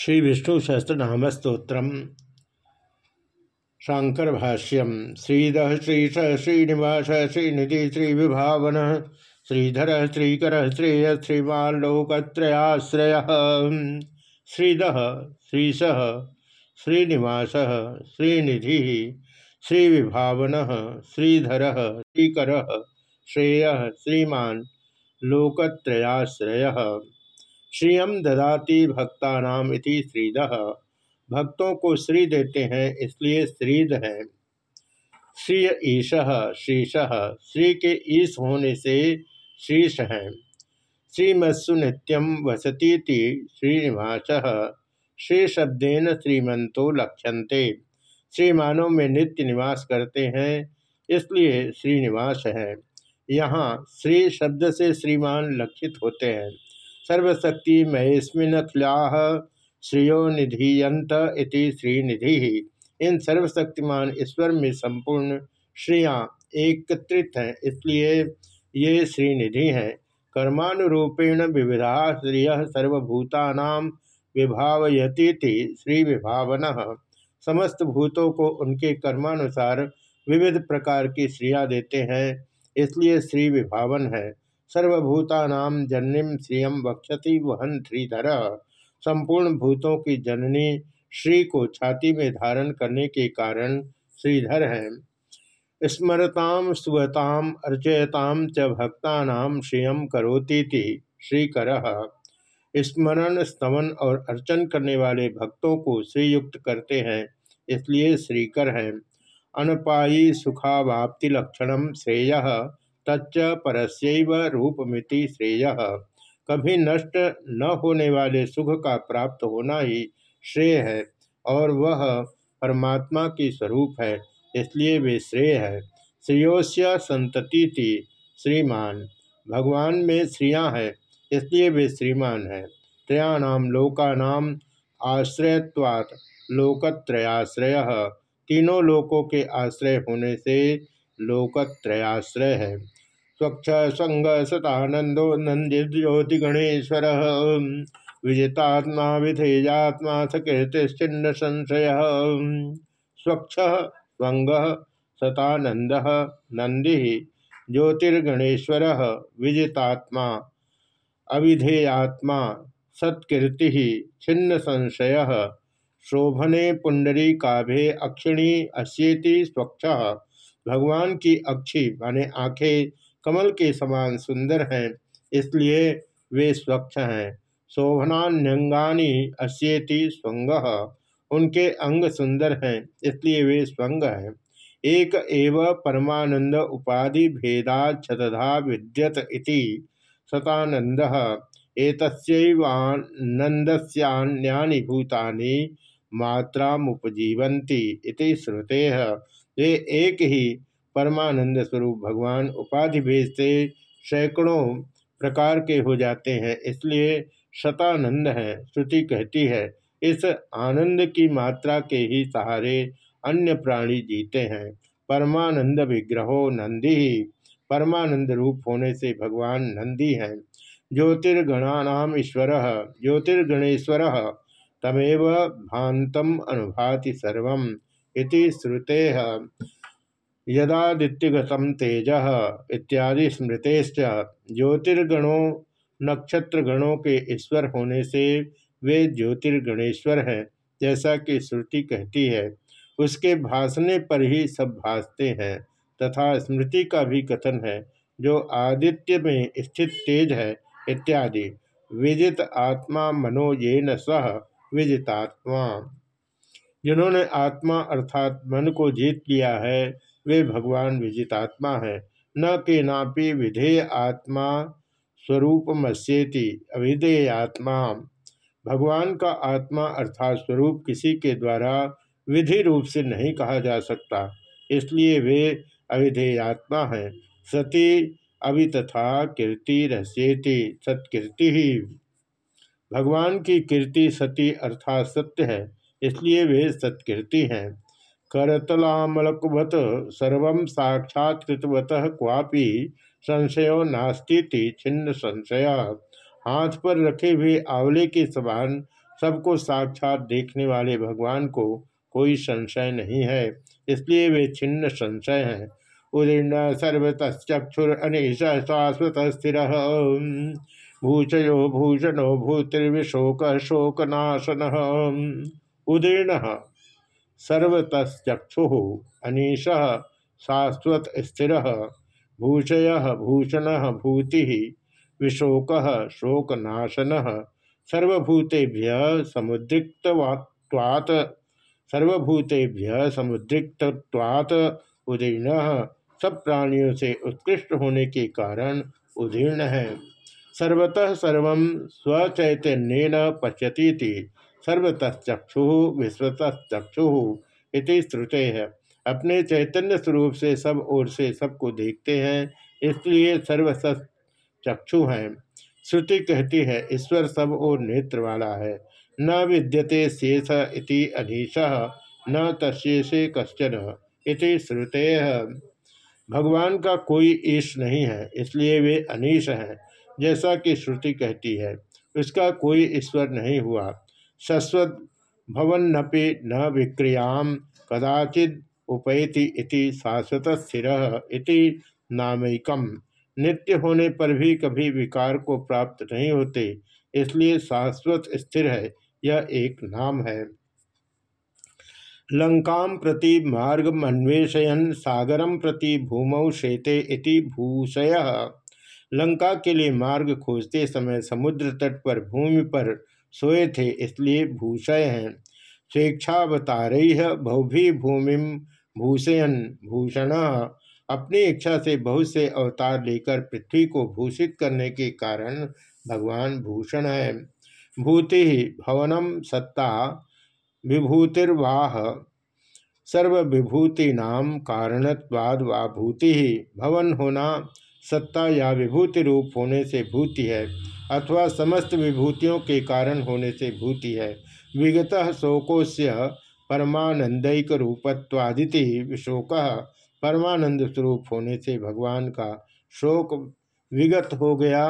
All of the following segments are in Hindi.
श्री विष्णु सहस्रनाम स्त्रोत्र शांकर भाष्यम श्रीद श्रीश श्रीनिवास श्रीनिधि श्री विभावन श्रीधर श्रीकर श्रेय श्रीमालोकत्रयाश्रय श्रीद श्रीश श्रीनिवास श्रीनिधि श्रीविभावन। श्रीधर श्रीकर श्रेय श्रीमान लोकत्रयाश्रय श्रियम ददाति भक्तानाम इति श्रीद। भक्तों को श्री देते हैं, इसलिए श्रीद हैं। श्रीय ईश शीश श्री के ईश होने से शीश हैं। श्रीमत्सु नित्यम वसती श्रीनिवास। श्री शब्देन श्रीमंतो लक्ष्यंते श्रीमानों में नित्य निवास करते हैं, इसलिए श्रीनिवास है। यहाँ श्री शब्द से श्रीमान लक्षित होते हैं। सर्वशक्ति महेस्मिनखिलाह श्रियो निधियंत इति श्रीनिधि। इन सर्वशक्तिमान ईश्वर में संपूर्ण श्रियाँ एकत्रित हैं, इसलिए ये श्रीनिधि हैं। कर्मानुरूपेण विविधा श्रिय सर्वभूता विभावयती श्री विभावन समस्त भूतों को उनके कर्मानुसार विविध प्रकार की श्रिया देते हैं, इसलिए श्री विभावन है। सर्वभूता जननीम श्रियम वक्षति वहन श्रीधर। संपूर्ण भूतों की जननी श्री को छाती में धारण करने के कारण श्रीधर है। स्मरताम सुवताम अर्चयताम च भक्ता श्रियम करोती श्रीकर। स्मरण स्तमन और अर्चन करने वाले भक्तों को श्रीयुक्त करते हैं, इसलिए श्रीकर हैं। अनपायी सुखावाप्ति लक्षण श्रेय। तच्च परस्यव रूपमिति श्रेय। कभी नष्ट न होने वाले सुख का प्राप्त होना ही श्रेय है और वह परमात्मा की स्वरूप है, इसलिए वे श्रेय है। श्रेयोस्य संतति थी श्रीमान। भगवान में श्रिया है, इसलिए वे श्रीमान है। त्रयाणाम लोकानाम आश्रयत्वात् लोकत्रयाश्रय। तीनों लोकों के आश्रय होने से लोकत्रयाश्रय है। स्वच्छ संग सतानंदो नंदित ज्योति गणेश्वर विजितात्मा विधेयात्मा सकीर्तिश्चिन्न संशय स्वच्छ स्वंग सतानंद नंदि ज्योतिर्गणेश्वर, विजितात्मा, अविधेयात्मा, सत्कीर्ति छिन्न संशय शोभने पुंडरी काभे अक्षिणी अस्येति स्वच्छ। भगवान की अक्षी, माने आँखें कमल के समान सुंदर हैं, इसलिए वे स्वच्छ हैं। शोभनान्यंगानी अस्येति स्वंग, उनके अंग सुंदर हैं, इसलिए वे स्वंग हैं। एक एव परमानंद उपाधि भेदा छतधा विद्यत इति सतानंद एतस्यानंदस्यान्यानि भूतानि मात्रामुपजीवन्ति इति श्रुते। वे एक ही परमानंद स्वरूप भगवान उपाधि भेद से सैकड़ों प्रकार के हो जाते हैं। इसलिए शतानंद है, श्रुति कहती है, इस आनंद की मात्रा के ही सहारे अन्य प्राणी जीते हैं। परमानंद विग्रहो नंदी ही। परमानंद रूप होने से भगवान नंदी हैं। ज्योतिर्गणानाम ईश्वर, ज्योतिर्गणेश्वर, तमेव भांतम अनुभाति सर्व इति श्रुते। यदादित्यगत तेज इत्यादि स्मृतेश्च ज्योतिर्गणों नक्षत्रगणों के ईश्वर होने से वे ज्योतिर्गणेश्वर हैं, जैसा कि श्रुति कहती है। उसके भाषने पर ही सब भासते हैं, तथा स्मृति का भी कथन है, जो आदित्य में स्थित तेज है, इत्यादि। विजित आत्मा मनो ये न सह विजितात्मा। जिन्होंने आत्मा अर्थात मन को जीत लिया है वे भगवान विजितात्मा है। न के नापि विधेय आत्मा स्वरूप मस्येति अविधेय आत्मा। भगवान का आत्मा अर्थात स्वरूप किसी के द्वारा विधि रूप से नहीं कहा जा सकता, इसलिए वे अविधेय आत्मा है। सती अवि तथा कीर्ति रहस्येति सत्कीर्ति ही। भगवान की कीर्ति सती अर्थात सत्य है, इसलिए वे सत्कीर्ति हैं। करतलामलकवत सर्व साक्षात्तवत क्वापि संशयो नास्ती छिन्न संशय। हाथ पर रखे हुए आंवले के समान सबको साक्षात देखने वाले भगवान को कोई संशय नहीं है, इसलिए वे छिन्न संशय हैं। उदीर्ण सर्वतक्षुर अनिश शाश्वत स्थिर, भूषयो भूषणो भूतिर्विशोक शोकनाशन। उदीर्ण सर्वतक्षु अनीश शाश्वत स्थिर, भूषय भूषण भूति, विशोक शोकनाशन, सर्वभूतेभ्य समुद्रिक्तवात् सर्वभूतेभ्य समुद्रिक्तवात् उदीर्ण, सब प्राणियों से उत्कृष्ट होने के कारण उदीर्ण है। सर्वतः सर्व स्वचैतन्य पश्यती थी सर्वतश्चक्षु विश्वतश्चक्षु इति श्रुते है। अपने चैतन्य स्वरूप से सब ओर से सबको देखते हैं, इसलिए सर्वसत चक्षु हैं। श्रुति कहती है, ईश्वर सब और नेत्र वाला है। न विद्यते शेष इति अधीश, न तस्ेषे कश्चन इति श्रुते भगवान का कोई ईश नहीं है, इसलिए वे अनीश हैं, जैसा कि श्रुति कहती है, उसका कोई ईश्वर नहीं हुआ। शश्वत भवन्नपि न विक्रियाम कदाचिद उपैति इति शाश्वत स्थिर इति नामैकम। नित्य होने पर भी कभी विकार को प्राप्त नहीं होते, इसलिए शाश्वत स्थिर है, यह एक नाम है। लंका प्रति मार्गमन्वेषयन सागरम प्रति भूमौ शेते इति भूषय। लंका के लिए मार्ग खोजते समय समुद्र तट पर, भूमि पर सोए थे, इसलिए भूषय हैं। स्वेच्छावतारय भौभी भूमि भूषयन भूषण। अपनी इच्छा से बहुत से अवतार लेकर पृथ्वी को भूषित करने के कारण भगवान भूषण है। भूति भवनम सत्ता विभूतिर्वाह। सर्वविभूति नाम कारणत्वाद वा भूति भवन होना सत्ता या विभूति रूप होने से भूति है, अथवा समस्त विभूतियों के कारण होने से भूति है। विगत शोकोस्य परमानंदिक रूपत्वादिति विशोक परमानंद स्वरूप होने से भगवान का शोक विगत हो गया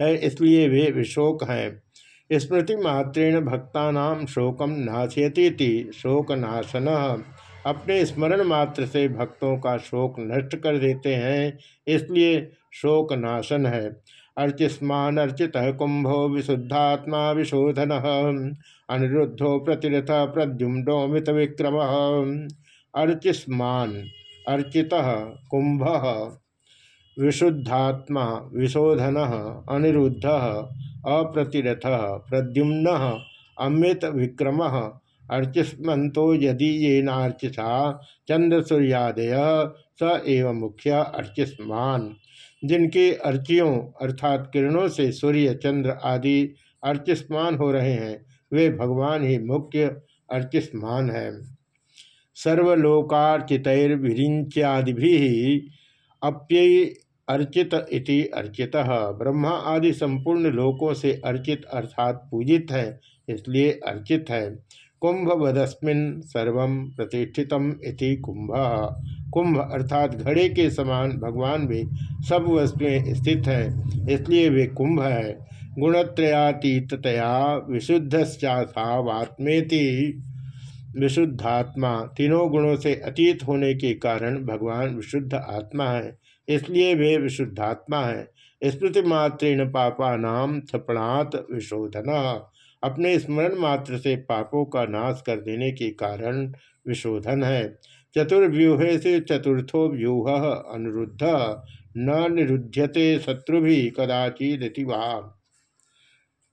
है, इसलिए वे विशोक हैं। स्मृति मात्रेण भक्ता शोकम नाशयती शोक नाशन अपने स्मरण मात्र से भक्तों का शोक नष्ट कर देते हैं, इसलिए शोक नाशन है। अर्चिस्मान अर्चित कुंभो विशुद्धात्मा विशोधन, अनिरुद्धो प्रतिरथ प्रद्युम्नो मित विक्रम। अर्चिस्मान, अर्चित कुंभ विशुद्धात्मा विशोधन, अनिरुद्ध अप्रतिरथ प्रद्युम्न अमृत विक्रम अर्चिस्मतो यदि ये नार्चिषा चंद्र सूर्यादय स एव मुख्य अर्चिस्मान जिनके अर्चियों अर्थात किरणों से सूर्य, चंद्र आदि अर्चिस्मान हो रहे हैं, वे भगवान ही मुख्य अर्चिस्मान है। सर्वलोकार्चितर्विरिंच्यादि अप्यय अर्चित इति अर्चित। ब्रह्मा आदि संपूर्ण लोकों से अर्चित अर्थात पूजित है, इसलिए अर्चित है। कुंभ वदस्मिन सर्व प्रतिष्ठितम इति कुंभ कुंभ अर्थात घड़े के समान भगवान भी सब वस्तुएँ स्थित हैं, इसलिए वे कुंभ है। गुणत्रयातीतया विशुद्धश्चात्मेति विशुद्धात्मा तीनों गुणों से अतीत होने के कारण भगवान विशुद्ध आत्मा है, इसलिए वे विशुद्धात्मा है। स्मृति मात्रेण पापा नाम थपणात विशोधन। अपने स्मरण मात्र से पापों का नाश कर देने के कारण विशोधन है। चतुर्व्यूह से चतुर्थो व्यूह अनुरुद्ध, न निरुध्यते शत्रु भी कदाचित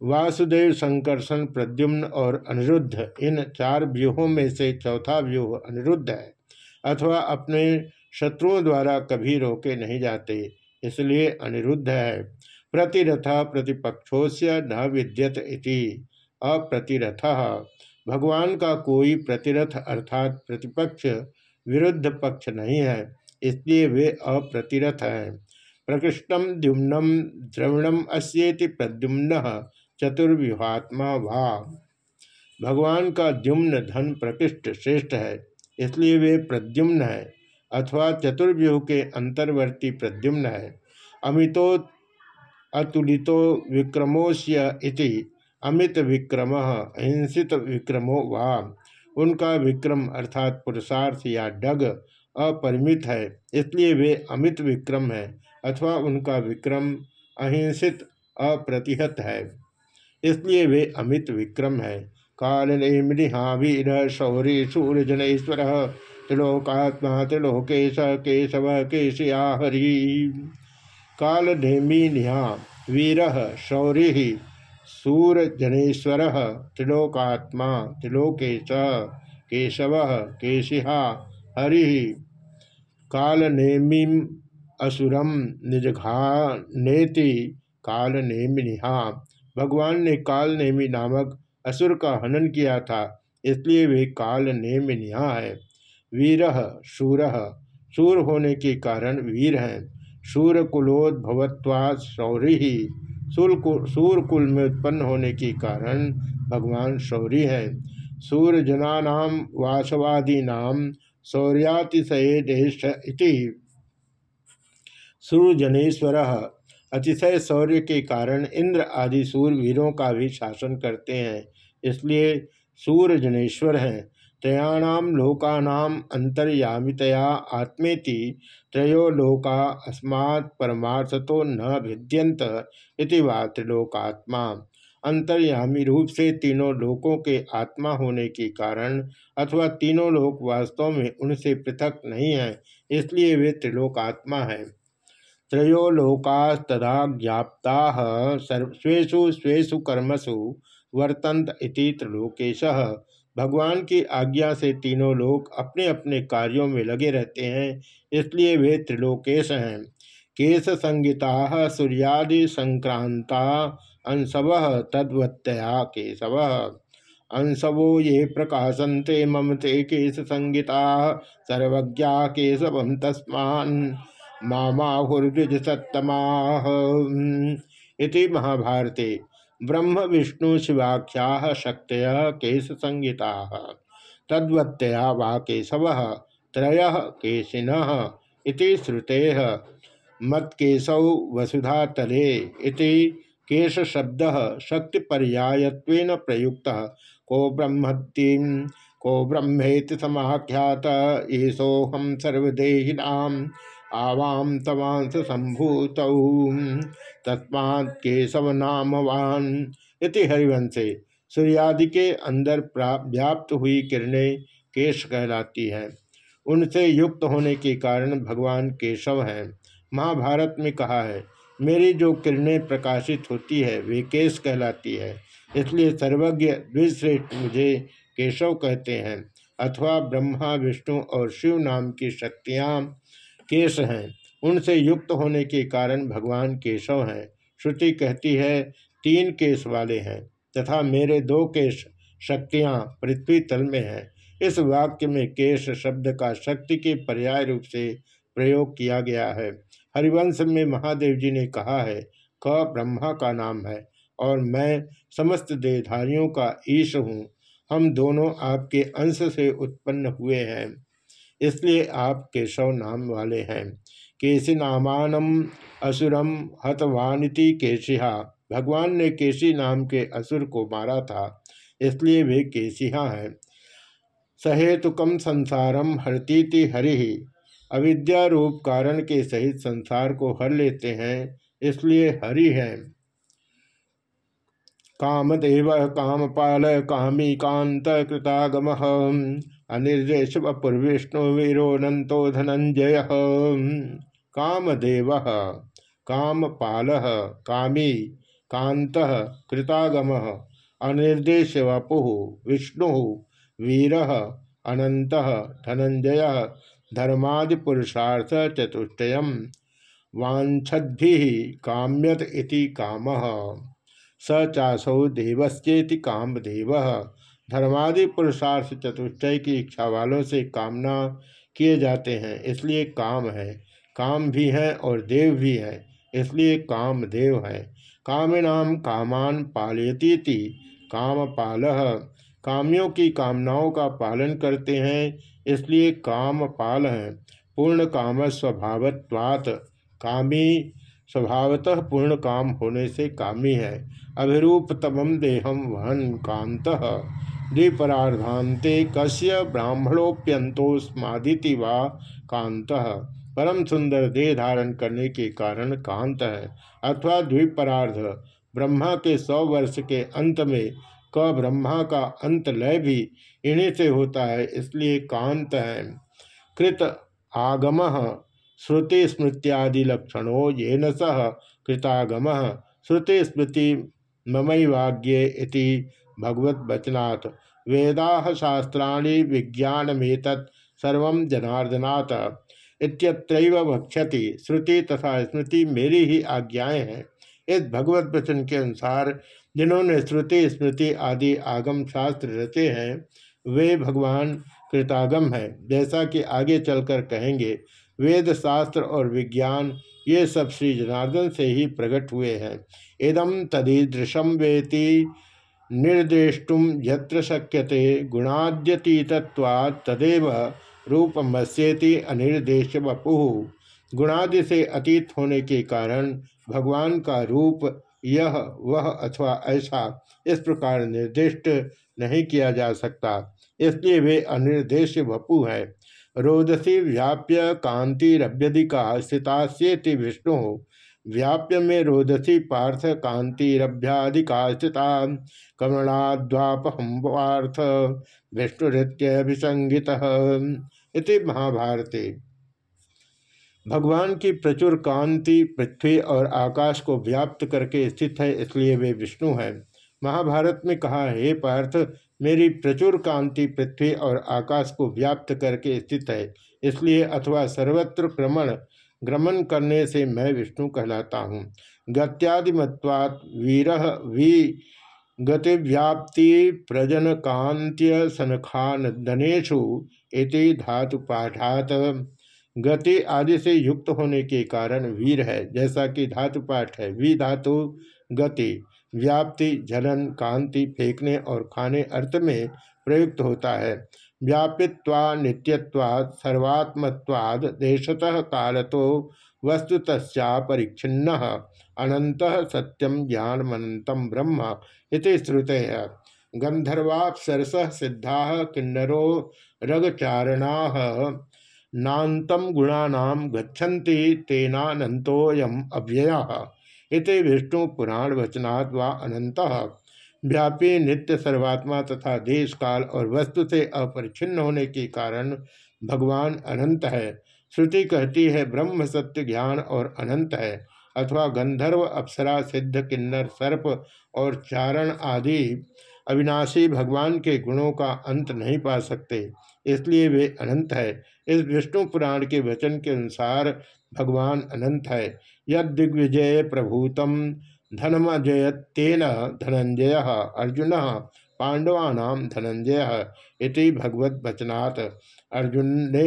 वासुदेव संकर्षण प्रद्युम्न और अनिरुद्ध, इन चार व्यूहों में से चौथा व्यूह अनिरुद्ध है, अथवा अपने शत्रुओं द्वारा कभी रोके नहीं जाते, इसलिए अनिरुद्ध है। प्रतिरथ प्रतिपक्षोस्य न विद्यत इति। अप्रतिरथ। भगवान का कोई प्रतिरथ अर्थात प्रतिपक्ष विरुद्ध पक्ष नहीं है, इसलिए वे अप्रतिरथ हैं। प्रकृष्टम द्युम्नम द्रविणम अस्ेति प्रद्युम्न चतुर्व्यूहात्मा वा। भगवान का द्युम्न धन प्रकृष्ट श्रेष्ठ है, इसलिए वे प्रद्युम्न है, अथवा चतुर्व्यूह के अंतर्वर्ती प्रद्युम्न है। अमितो अतुलितो विक्रमोष्य इति अमित विक्रम अहिंसित विक्रमो वा। उनका विक्रम अर्थात पुरुषार्थ या डग अपरिमित है, इसलिए वे अमित विक्रम है अथवा उनका विक्रम अहिंसित अप्रतिहत है। इसलिए वे अमित विक्रम है। काल नेमृहावीर शौरी सूर्यजनेश्वर त्रिलोकात्मा त्रिलोकेश केशव केशया हरि निहा वीर शौरी सूरजनेश्वर त्रिलोकात्मा त्रिलोकेश केशव, केशिहा, हरि काल नेमीम असुरम निजघानेति काल नेमिनिहा भगवान ने कालनेमी नामक असुर का हनन किया था, इसलिए वे काल नेमिनिहा है। वीर शूर। शूर होने के कारण वीर हैं। शूर कुलोद्भवत्वा शौरी। सूर कुल में उत्पन्न होने के कारण भगवान शौरी है। सूर्यजना वासवादी नाम शौर्यातिशय देश इति। सूर्यजनेश्वर अतिशय शौर्य के कारण इंद्र आदि सूरवीरों का भी शासन करते हैं, इसलिए सूर्यजनेश्वर हैं। त्रयाणाम लोकानाम अंतर्यामितया आत्मेति त्रयो लोका अस्मात् परमार्थतो न भिद्यंत इति वा त्रिलोकात्मा। अंतर्यामी रूप से तीनों लोकों के आत्मा होने के कारण अथवा तीनों लोक वास्तव में उनसे पृथक नहीं है, इसलिए वे त्रिलोकात्मा है। त्रयो लोकास्तदा ज्ञाप्ता स्वेशु स्वेशु कर्मसु वर्तंत इति त्रिलोकेश। भगवान की आज्ञा से तीनों लोग अपने अपने कार्यों में लगे रहते हैं, इसलिए वे त्रिलोकेश हैं। केश संगीता सूर्यादि संक्रांता अंशव तद्वत्तया केशव। अंशवो ये प्रकाशन्ते ममते केश संगीता सर्वज्ञा केशव तस्मान माहुर्विज सत्तमा इति महाभारते। ब्रह्म विष्णु शिवाख्या शक्त केश संगीता तद्वत्तया वा केशव, त्रय केशिन श्रुते। मत्केशौ वसुधातले केश शब्द शक्ति पर्यायत्वेन प्रयुक्त। को ब्रह्मती को ब्रह्मेति समाख्यात येषोहम सर्वदेहिनाम। आवाम तवांस संभूत। तस्मा केशव नामवान इति हरिवंशे। सूर्यादि के अंदर व्याप्त हुई किरणें केश कहलाती हैं। उनसे युक्त होने के कारण भगवान केशव हैं। महाभारत में कहा है, मेरी जो किरणें प्रकाशित होती है, वे केश कहलाती है। इसलिए सर्वज्ञ द्विश्रेष्ठ मुझे केशव कहते हैं। अथवा ब्रह्मा, विष्णु और शिव नाम की शक्तियाँ केश हैं। उनसे युक्त होने के कारण भगवान केशव हैं। श्रुति कहती है, तीन केश वाले हैं तथा मेरे दो केश शक्तियाँ पृथ्वी तल में हैं। इस वाक्य में केश शब्द का शक्ति के पर्याय रूप से प्रयोग किया गया है। हरिवंश में महादेव जी ने कहा है, क ब्रह्मा का नाम है और मैं समस्त देहधारियों का ईश हूँ। हम दोनों आपके अंश से उत्पन्न हुए हैं। इसलिए आप केशव नाम वाले हैं। केशी नामानम असुरम हतवानिति केशिहा। भगवान ने केशी नाम के असुर को मारा था, इसलिए वे केशिहा हैं। सहेतुकम संसारम हरतीति हरि। अविद्या रूप कारण के सहित संसार को हर लेते हैं, इसलिए हरि हैं। कामदेव कामपाल कामी कांत कृतागम अनिर्देश वपुर्विष्णु वीरोनंतो धनंजय कामदेव, कामपाल, कामी कांत कृतागम। अनिर्देश वपु विष्णु, वीर अनंत धनंजय धर्मादिपुरुषार्थ चतुष्टय वाछद्भि काम्यत इति काम। स चासौ देवस्ेति कामदेव। धर्मादि पुरुषार्थ चतुष्टय की इच्छा वालों से कामना किए जाते हैं, इसलिए काम है। काम भी है और देव भी है, इसलिए काम देव है। कामिनाम कामान पालयती काम पाल कामियों की कामनाओं का पालन करते हैं, इसलिए काम पाल हैं। पूर्ण काम स्वभावत्वात्। कामी स्वभावतः पूर्ण काम होने से कामी है। अभिरूप तमम देहम वहन कांत द्विपरार्धान्ते कस्य ब्राह्मणोप्यंतोस्मादिति वा कांत परम सुंदर देह धारण करने के कारण कांत है। अथवा द्विपरार्ध। ब्रह्मा के सौ वर्ष के अंत में क ब्रह्मा का अंत लय भी इन्हीं से होता है, इसलिए कांत है। कृत आगम। श्रुति स्मृत्यादि लक्षणों ये न सह कृतागम। श्रुति स्मृति ममैवाग्ये भगवत वचनात् वेदा शास्त्राणि विज्ञानमेत सर्व जनार्दनात्। इत्यत्रैव वक्ष्यति, श्रुति तथा स्मृति मेरी ही आज्ञाएँ हैं। इस भगवत वचन के अनुसार जिन्होंने श्रुति, स्मृति आदि आगम शास्त्र रचे हैं, वे भगवान कृतागम है। जैसा कि आगे चलकर कहेंगे वेद शास्त्र और विज्ञान, ये सब श्री जनार्दन से ही प्रकट हुए हैं। इदम तदीदृशम वेति निर्देष्टुम यत्र शक्यते गुणाद्यतीतत्वात् तदेव रूपमस्येति अनिर्देश वपु। गुणादि से अतीत होने के कारण भगवान का रूप यह, वह अथवा ऐसा इस प्रकार निर्दिष्ट नहीं किया जा सकता। इसलिए वे अनिर्देश वपु है। रोदसी व्याप्य कांतिरभ्यधिका स्थितास्येति विष्णु। व्याप्य में रोदसी पार्थ कांतिरभ्याधिका स्थिता। कमणाद्वापहम पार्थ विष्णुरित्यभिसंगित। इति महाभारते। भगवान की प्रचुर कांति, पृथ्वी और आकाश को व्याप्त करके स्थित है, इसलिए वे विष्णु हैं। महाभारत में कहा, हे पार्थ मेरी प्रचुर कांति पृथ्वी और आकाश को व्याप्त करके स्थित है। इसलिए अथवा सर्वत्र क्रमण ग्रमण करने से मैं विष्णु कहलाता हूँ। गत्यादिमत्वात् वीर वी गतिव्याप्ति प्रजन कांत्य सनखान धनेशु इति धातु पाठात। गति आदि से युक्त होने के कारण वीर है, जैसा कि धातु पाठ है। वी धातु गति। व्याप्ति, झलन, कांति फेंकने और खाने अर्थ में प्रयुक्त होता है। व्यापित्वा नित्यत्वाद सर्वात्मत्वाद देशतः कालतो वस्तुत परिच्छिन्न अनंत सत्यम ज्ञानमनंतम ब्रह्म इति श्रुते है। गंधर्वापसरस सिद्धा, किन्नरो रगचारणा नातम गुणानाम गच्छन्ति तेनानंतोयम इति विष्णु पुराण वचनात् अनंत व्यापी नित्य सर्वात्मा तथा देश काल और वस्तु से अपरिच्छिन्न होने के कारण भगवान अनंत है। श्रुति कहती है, ब्रह्म सत्य ज्ञान और अनंत है, अथवा गंधर्व, अप्सरा, सिद्ध, किन्नर, सर्प और चारण आदि अविनाशी भगवान के गुणों का अंत नहीं पा सकते, इसलिए वे अनंत है। इस विष्णु पुराण के वचन के अनुसार भगवान अनंत है। यद दिग्विजय प्रभूतम धनमजयतेन धनंजय अर्जुन पांडवानाम धनंजय इति भगवत वचनात् अर्जुन ने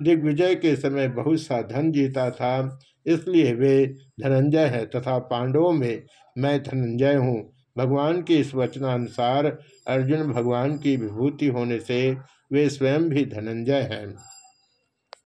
दिग्विजय के समय बहुत सा धन जीता था, इसलिए वे धनंजय है तथा पांडवों में मैं धनंजय हूँ। भगवान के इस वचनानुसार अर्जुन भगवान की विभूति होने से वे स्वयं भी धनंजय हैं।